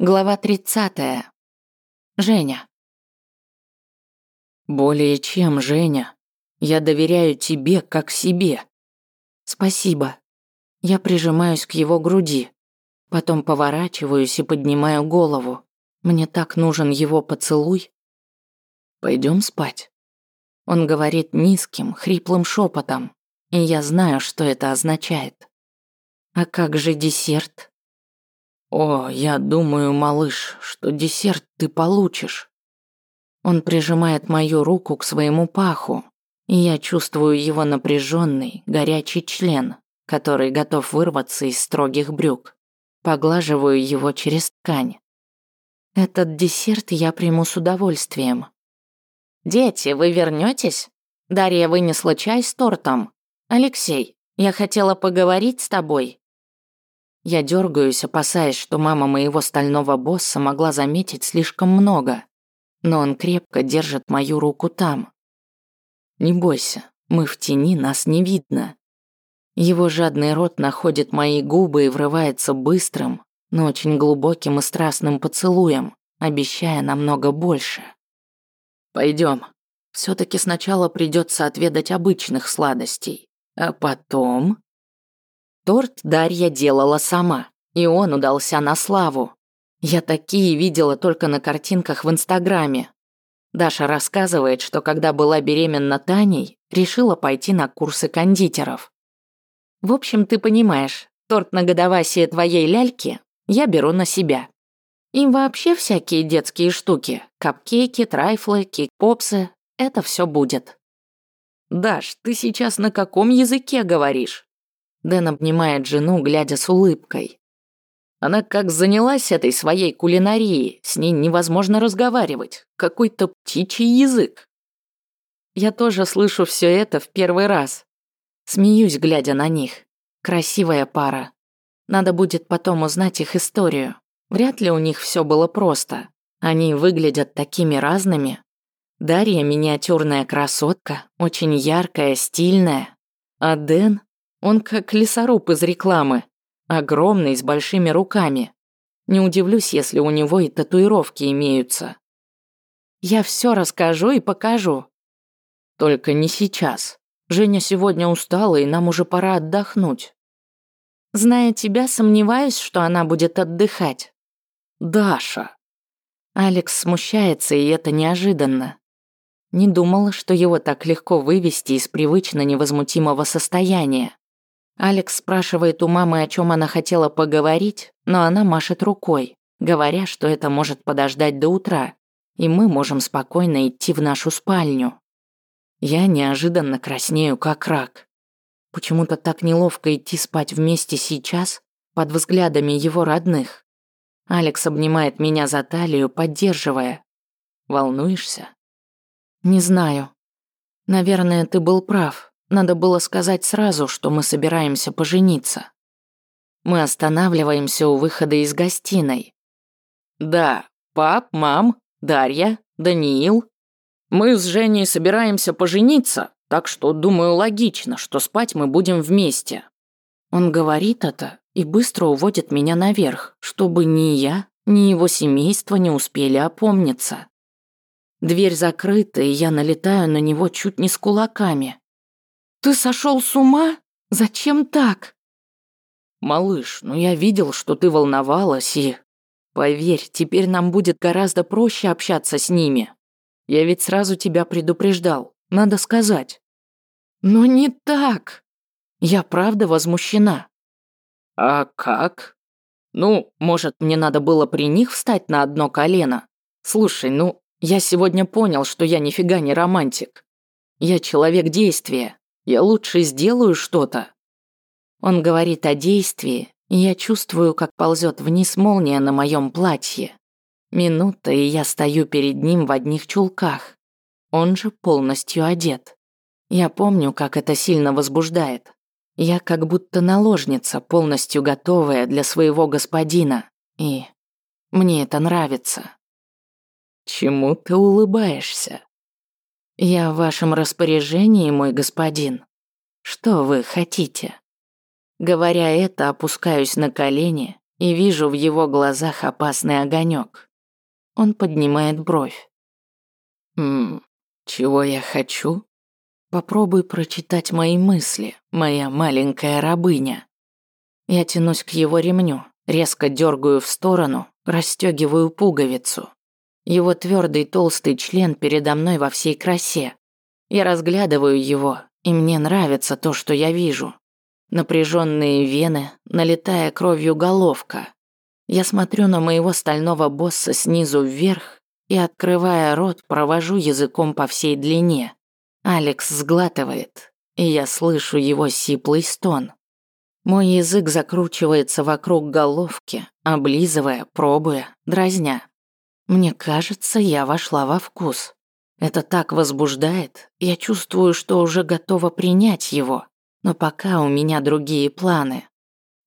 Глава 30. Женя. Более чем, Женя. Я доверяю тебе, как себе. Спасибо. Я прижимаюсь к его груди. Потом поворачиваюсь и поднимаю голову. Мне так нужен его поцелуй. Пойдем спать. Он говорит низким, хриплым шепотом, и я знаю, что это означает. А как же десерт? «О, я думаю, малыш, что десерт ты получишь». Он прижимает мою руку к своему паху, и я чувствую его напряженный, горячий член, который готов вырваться из строгих брюк. Поглаживаю его через ткань. Этот десерт я приму с удовольствием. «Дети, вы вернетесь? Дарья вынесла чай с тортом. Алексей, я хотела поговорить с тобой». Я дергаюсь, опасаясь, что мама моего стального босса могла заметить слишком много. Но он крепко держит мою руку там. Не бойся, мы в тени, нас не видно. Его жадный рот находит мои губы и врывается быстрым, но очень глубоким и страстным поцелуем, обещая намного больше. Пойдем. все таки сначала придется отведать обычных сладостей, а потом... Торт Дарья делала сама, и он удался на славу. Я такие видела только на картинках в Инстаграме. Даша рассказывает, что когда была беременна Таней, решила пойти на курсы кондитеров. В общем, ты понимаешь, торт на годовасие твоей ляльки я беру на себя. Им вообще всякие детские штуки, капкейки, трайфлы, кикпопсы, это все будет. Даш, ты сейчас на каком языке говоришь? Дэн обнимает жену, глядя с улыбкой. Она как занялась этой своей кулинарией, с ней невозможно разговаривать. Какой-то птичий язык. Я тоже слышу все это в первый раз. Смеюсь, глядя на них. Красивая пара. Надо будет потом узнать их историю. Вряд ли у них все было просто. Они выглядят такими разными. Дарья – миниатюрная красотка, очень яркая, стильная. А Дэн он как лесоруб из рекламы. Огромный, с большими руками. Не удивлюсь, если у него и татуировки имеются. Я все расскажу и покажу. Только не сейчас. Женя сегодня устала, и нам уже пора отдохнуть. Зная тебя, сомневаюсь, что она будет отдыхать. Даша. Алекс смущается, и это неожиданно. Не думала, что его так легко вывести из привычно невозмутимого состояния. Алекс спрашивает у мамы, о чем она хотела поговорить, но она машет рукой, говоря, что это может подождать до утра, и мы можем спокойно идти в нашу спальню. Я неожиданно краснею, как рак. Почему-то так неловко идти спать вместе сейчас, под взглядами его родных. Алекс обнимает меня за талию, поддерживая. Волнуешься? Не знаю. Наверное, ты был прав. Надо было сказать сразу, что мы собираемся пожениться. Мы останавливаемся у выхода из гостиной. Да, пап, мам, Дарья, Даниил. Мы с Женей собираемся пожениться, так что, думаю, логично, что спать мы будем вместе. Он говорит это и быстро уводит меня наверх, чтобы ни я, ни его семейство не успели опомниться. Дверь закрыта, и я налетаю на него чуть не с кулаками. Ты сошел с ума? Зачем так? Малыш, ну я видел, что ты волновалась и... Поверь, теперь нам будет гораздо проще общаться с ними. Я ведь сразу тебя предупреждал, надо сказать. Но не так. Я правда возмущена. А как? Ну, может, мне надо было при них встать на одно колено? Слушай, ну, я сегодня понял, что я нифига не романтик. Я человек действия. Я лучше сделаю что-то. Он говорит о действии, и я чувствую, как ползет вниз молния на моем платье. Минута, и я стою перед ним в одних чулках. Он же полностью одет. Я помню, как это сильно возбуждает. Я как будто наложница, полностью готовая для своего господина. И мне это нравится. Чему ты улыбаешься? «Я в вашем распоряжении, мой господин. Что вы хотите?» Говоря это, опускаюсь на колени и вижу в его глазах опасный огонек. Он поднимает бровь. «Ммм, чего я хочу?» Попробуй прочитать мои мысли, моя маленькая рабыня. Я тянусь к его ремню, резко дергаю в сторону, расстегиваю пуговицу. Его твердый толстый член передо мной во всей красе. Я разглядываю его, и мне нравится то, что я вижу. Напряженные вены, налетая кровью головка. Я смотрю на моего стального босса снизу вверх и, открывая рот, провожу языком по всей длине. Алекс сглатывает, и я слышу его сиплый стон. Мой язык закручивается вокруг головки, облизывая, пробуя, дразня. Мне кажется, я вошла во вкус. Это так возбуждает, я чувствую, что уже готова принять его. Но пока у меня другие планы.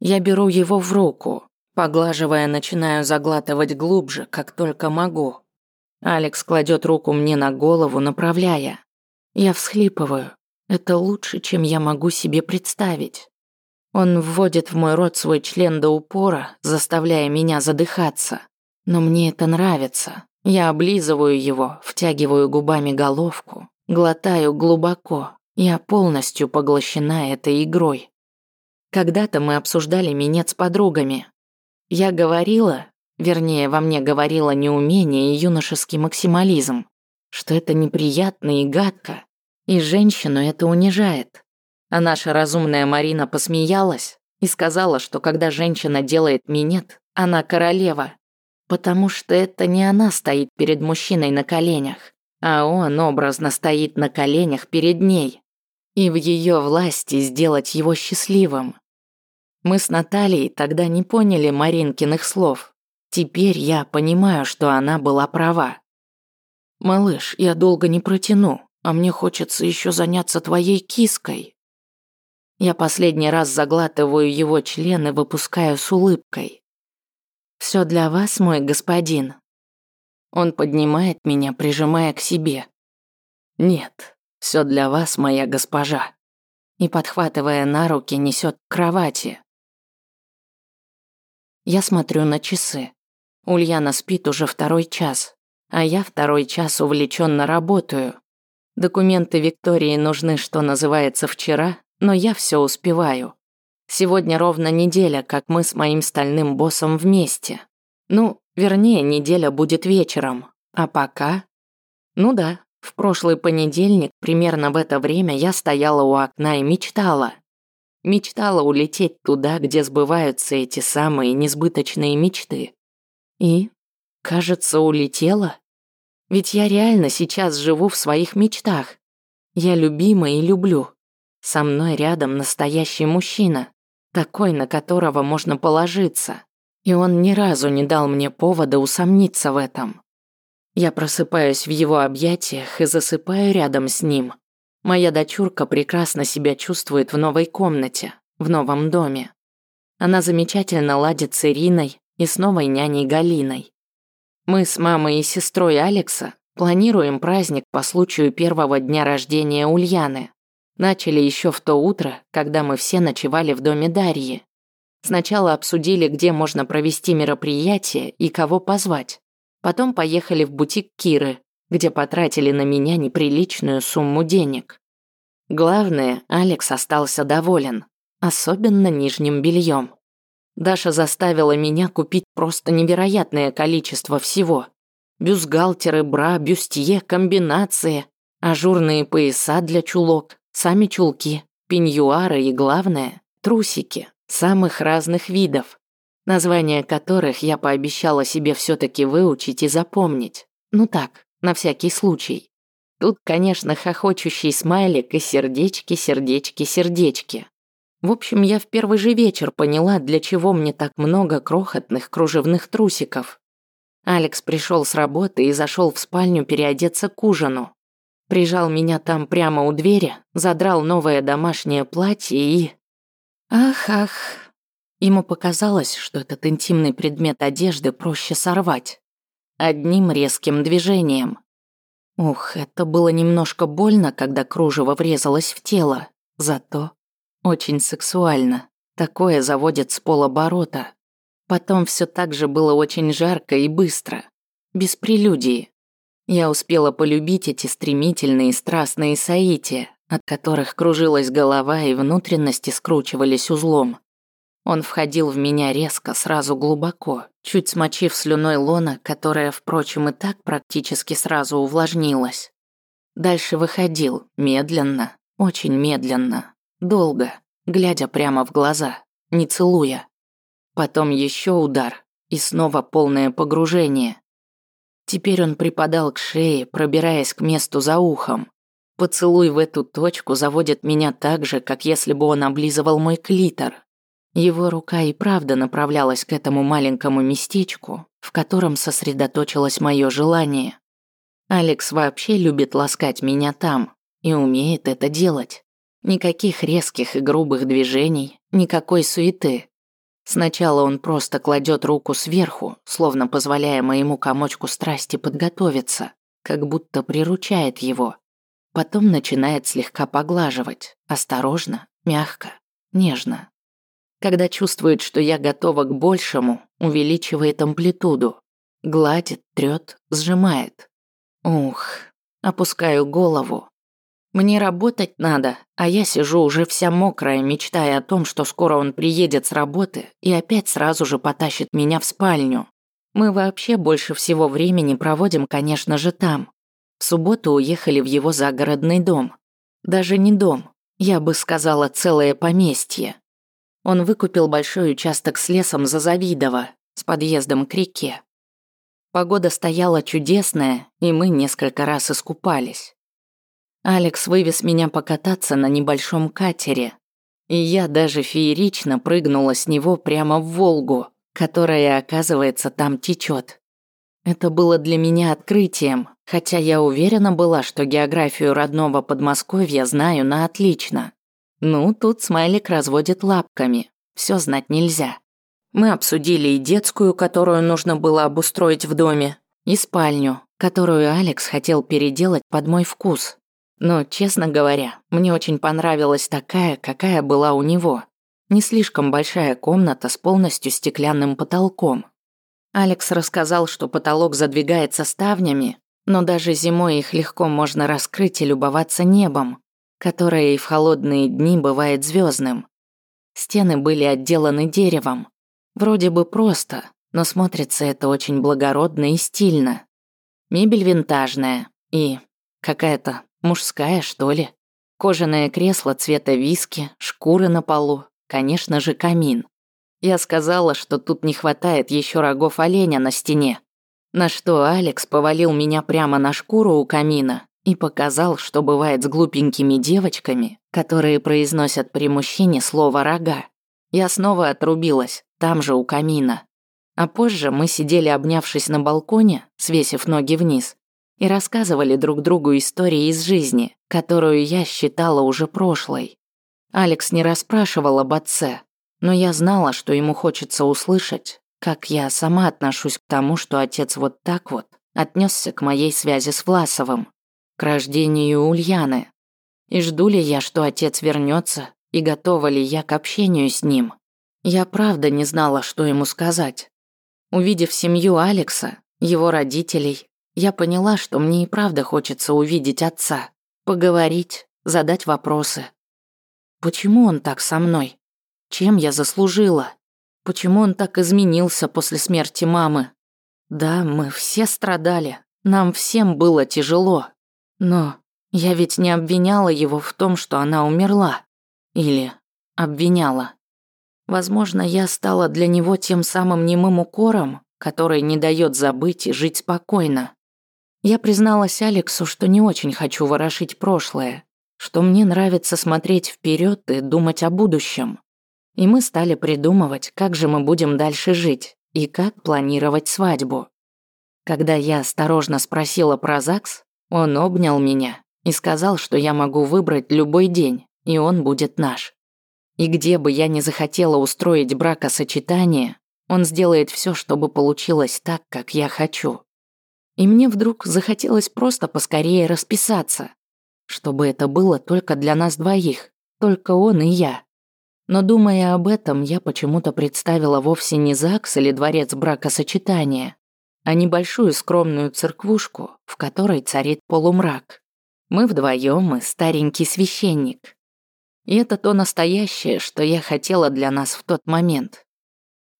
Я беру его в руку, поглаживая, начинаю заглатывать глубже, как только могу. Алекс кладет руку мне на голову, направляя. Я всхлипываю. Это лучше, чем я могу себе представить. Он вводит в мой рот свой член до упора, заставляя меня задыхаться. Но мне это нравится. Я облизываю его, втягиваю губами головку, глотаю глубоко. Я полностью поглощена этой игрой. Когда-то мы обсуждали минет с подругами. Я говорила, вернее, во мне говорила неумение и юношеский максимализм, что это неприятно и гадко, и женщину это унижает. А наша разумная Марина посмеялась и сказала, что когда женщина делает минет, она королева, потому что это не она стоит перед мужчиной на коленях, а он образно стоит на коленях перед ней. И в ее власти сделать его счастливым. Мы с Натальей тогда не поняли Маринкиных слов. Теперь я понимаю, что она была права. «Малыш, я долго не протяну, а мне хочется еще заняться твоей киской». Я последний раз заглатываю его член и выпускаю с улыбкой. Все для вас, мой господин». Он поднимает меня, прижимая к себе. «Нет, все для вас, моя госпожа». И, подхватывая на руки, несет к кровати. Я смотрю на часы. Ульяна спит уже второй час, а я второй час увлеченно работаю. Документы Виктории нужны, что называется, вчера, но я все успеваю. Сегодня ровно неделя, как мы с моим стальным боссом вместе. Ну, вернее, неделя будет вечером. А пока... Ну да, в прошлый понедельник, примерно в это время, я стояла у окна и мечтала. Мечтала улететь туда, где сбываются эти самые несбыточные мечты. И, кажется, улетела. Ведь я реально сейчас живу в своих мечтах. Я любима и люблю. Со мной рядом настоящий мужчина такой, на которого можно положиться. И он ни разу не дал мне повода усомниться в этом. Я просыпаюсь в его объятиях и засыпаю рядом с ним. Моя дочурка прекрасно себя чувствует в новой комнате, в новом доме. Она замечательно ладит с Ириной и с новой няней Галиной. Мы с мамой и сестрой Алекса планируем праздник по случаю первого дня рождения Ульяны. Начали еще в то утро, когда мы все ночевали в доме Дарьи. Сначала обсудили, где можно провести мероприятие и кого позвать. Потом поехали в бутик Киры, где потратили на меня неприличную сумму денег. Главное, Алекс остался доволен, особенно нижним бельем. Даша заставила меня купить просто невероятное количество всего. Бюстгальтеры, бра, бюстье, комбинации, ажурные пояса для чулок, Сами чулки, пеньюары и, главное, трусики самых разных видов, названия которых я пообещала себе все таки выучить и запомнить. Ну так, на всякий случай. Тут, конечно, хохочущий смайлик и сердечки, сердечки, сердечки. В общем, я в первый же вечер поняла, для чего мне так много крохотных кружевных трусиков. Алекс пришел с работы и зашел в спальню переодеться к ужину. Прижал меня там прямо у двери, задрал новое домашнее платье и... Ах-ах. Ему показалось, что этот интимный предмет одежды проще сорвать. Одним резким движением. Ух, это было немножко больно, когда кружево врезалось в тело. Зато очень сексуально. Такое заводит с полоборота. Потом все так же было очень жарко и быстро, без прелюдии. Я успела полюбить эти стремительные страстные соития, от которых кружилась голова и внутренности скручивались узлом. Он входил в меня резко, сразу глубоко, чуть смочив слюной лона, которая, впрочем, и так практически сразу увлажнилась. Дальше выходил, медленно, очень медленно, долго, глядя прямо в глаза, не целуя. Потом еще удар и снова полное погружение. Теперь он припадал к шее, пробираясь к месту за ухом. Поцелуй в эту точку заводит меня так же, как если бы он облизывал мой клитор. Его рука и правда направлялась к этому маленькому местечку, в котором сосредоточилось мое желание. Алекс вообще любит ласкать меня там и умеет это делать. Никаких резких и грубых движений, никакой суеты. Сначала он просто кладет руку сверху, словно позволяя моему комочку страсти подготовиться, как будто приручает его. Потом начинает слегка поглаживать, осторожно, мягко, нежно. Когда чувствует, что я готова к большему, увеличивает амплитуду. Гладит, трёт, сжимает. Ух, опускаю голову. Мне работать надо, а я сижу уже вся мокрая, мечтая о том, что скоро он приедет с работы и опять сразу же потащит меня в спальню. Мы вообще больше всего времени проводим, конечно же, там. В субботу уехали в его загородный дом. Даже не дом, я бы сказала, целое поместье. Он выкупил большой участок с лесом за Завидово, с подъездом к реке. Погода стояла чудесная, и мы несколько раз искупались. Алекс вывез меня покататься на небольшом катере, и я даже феерично прыгнула с него прямо в Волгу, которая, оказывается, там течет. Это было для меня открытием, хотя я уверена была, что географию родного Подмосковья знаю на отлично. Ну, тут смайлик разводит лапками, все знать нельзя. Мы обсудили и детскую, которую нужно было обустроить в доме, и спальню, которую Алекс хотел переделать под мой вкус. Но, честно говоря, мне очень понравилась такая, какая была у него. Не слишком большая комната с полностью стеклянным потолком. Алекс рассказал, что потолок задвигается ставнями, но даже зимой их легко можно раскрыть и любоваться небом, которое и в холодные дни бывает звездным. Стены были отделаны деревом, Вроде бы просто, но смотрится это очень благородно и стильно. Мебель винтажная и какая-то мужская, что ли. Кожаное кресло цвета виски, шкуры на полу, конечно же, камин. Я сказала, что тут не хватает еще рогов оленя на стене. На что Алекс повалил меня прямо на шкуру у камина и показал, что бывает с глупенькими девочками, которые произносят при мужчине слово «рога». Я снова отрубилась, там же у камина. А позже мы сидели, обнявшись на балконе, свесив ноги вниз, и рассказывали друг другу истории из жизни, которую я считала уже прошлой. Алекс не расспрашивал об отце, но я знала, что ему хочется услышать, как я сама отношусь к тому, что отец вот так вот отнесся к моей связи с Власовым, к рождению Ульяны. И жду ли я, что отец вернется, и готова ли я к общению с ним. Я правда не знала, что ему сказать. Увидев семью Алекса, его родителей, я поняла, что мне и правда хочется увидеть отца, поговорить, задать вопросы. Почему он так со мной? Чем я заслужила? Почему он так изменился после смерти мамы? Да, мы все страдали, нам всем было тяжело. Но я ведь не обвиняла его в том, что она умерла. Или обвиняла. Возможно, я стала для него тем самым немым укором, который не дает забыть и жить спокойно. Я призналась Алексу, что не очень хочу ворошить прошлое, что мне нравится смотреть вперед и думать о будущем. И мы стали придумывать, как же мы будем дальше жить и как планировать свадьбу. Когда я осторожно спросила про ЗАГС, он обнял меня и сказал, что я могу выбрать любой день, и он будет наш. И где бы я ни захотела устроить бракосочетание, он сделает все, чтобы получилось так, как я хочу. И мне вдруг захотелось просто поскорее расписаться, чтобы это было только для нас двоих, только он и я. Но думая об этом, я почему-то представила вовсе не ЗАГС или дворец бракосочетания, а небольшую скромную церквушку, в которой царит полумрак. Мы вдвоем и старенький священник. И это то настоящее, что я хотела для нас в тот момент.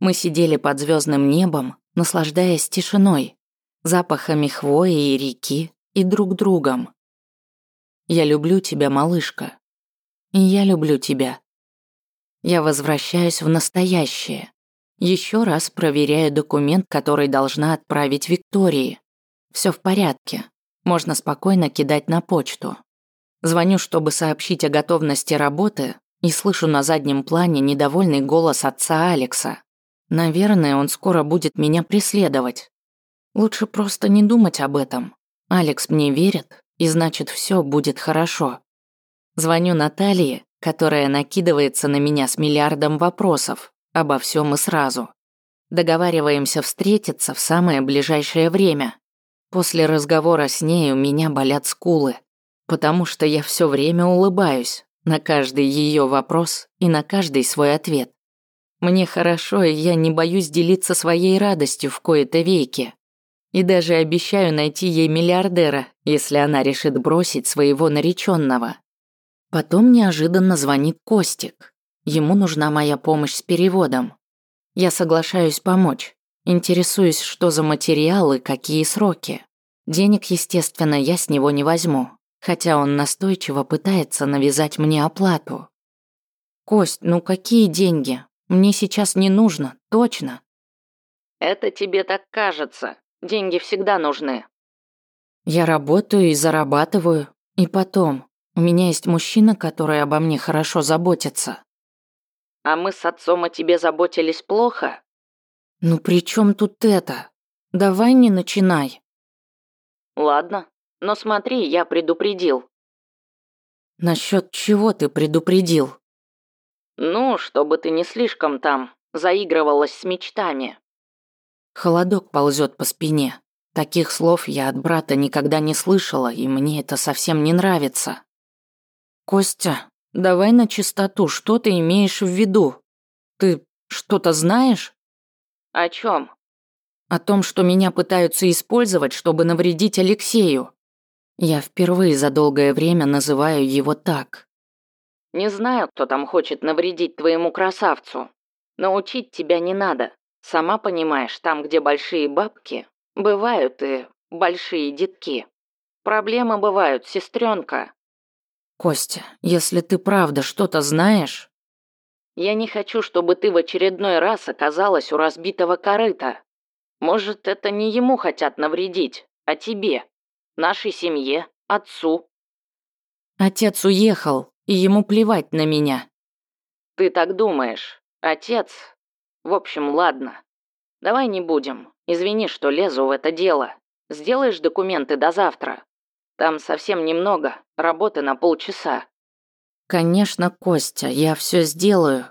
Мы сидели под звездным небом, наслаждаясь тишиной, запахами хвои и реки и друг другом. Я люблю тебя, малышка. И я люблю тебя. Я возвращаюсь в настоящее. Еще раз проверяю документ, который должна отправить Виктории. Все в порядке. Можно спокойно кидать на почту. Звоню, чтобы сообщить о готовности работы, и слышу на заднем плане недовольный голос отца Алекса. Наверное, он скоро будет меня преследовать. Лучше просто не думать об этом. Алекс мне верит, и значит, все будет хорошо. Звоню Наталье, которая накидывается на меня с миллиардом вопросов обо всем и сразу. Договариваемся встретиться в самое ближайшее время. После разговора с ней у меня болят скулы, потому что я все время улыбаюсь на каждый ее вопрос и на каждый свой ответ. Мне хорошо, и я не боюсь делиться своей радостью в кои-то веки. И даже обещаю найти ей миллиардера, если она решит бросить своего нареченного. Потом неожиданно звонит Костик. Ему нужна моя помощь с переводом. Я соглашаюсь помочь. Интересуюсь, что за материалы, какие сроки. Денег, естественно, я с него не возьму, хотя он настойчиво пытается навязать мне оплату. «Кость, ну какие деньги? Мне сейчас не нужно, точно». «Это тебе так кажется. Деньги всегда нужны». «Я работаю и зарабатываю. И потом, у меня есть мужчина, который обо мне хорошо заботится». «А мы с отцом о тебе заботились плохо?» «Ну при чем тут это? Давай не начинай». «Ладно, но смотри, я предупредил». «Насчет чего ты предупредил?» «Ну, чтобы ты не слишком там заигрывалась с мечтами». Холодок ползет по спине. Таких слов я от брата никогда не слышала, и мне это совсем не нравится. Костя, давай на чистоту, что ты имеешь в виду? Ты что-то знаешь? О чем? О том, что меня пытаются использовать, чтобы навредить Алексею. Я впервые за долгое время называю его так. Не знаю, кто там хочет навредить твоему красавцу. Но учить тебя не надо. Сама понимаешь, там, где большие бабки, бывают и большие детки. Проблемы бывают, сестренка. Костя, если ты правда что-то знаешь... Я не хочу, чтобы ты в очередной раз оказалась у разбитого корыта. Может, это не ему хотят навредить, а тебе, нашей семье, отцу. Отец уехал, и ему плевать на меня. Ты так думаешь. Отец в общем, ладно. Давай не будем. Извини, что лезу в это дело. Сделаешь документы до завтра. Там совсем немного, работы на полчаса. Конечно, Костя, я все сделаю.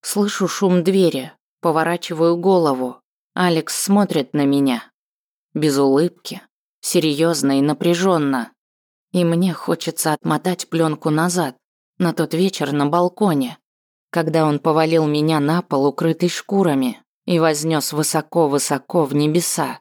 Слышу шум двери, поворачиваю голову. Алекс смотрит на меня. Без улыбки, серьезно и напряженно. И мне хочется отмотать пленку назад, на тот вечер на балконе, когда он повалил меня на пол, укрытый шкурами, и вознес высоко-высоко в небеса.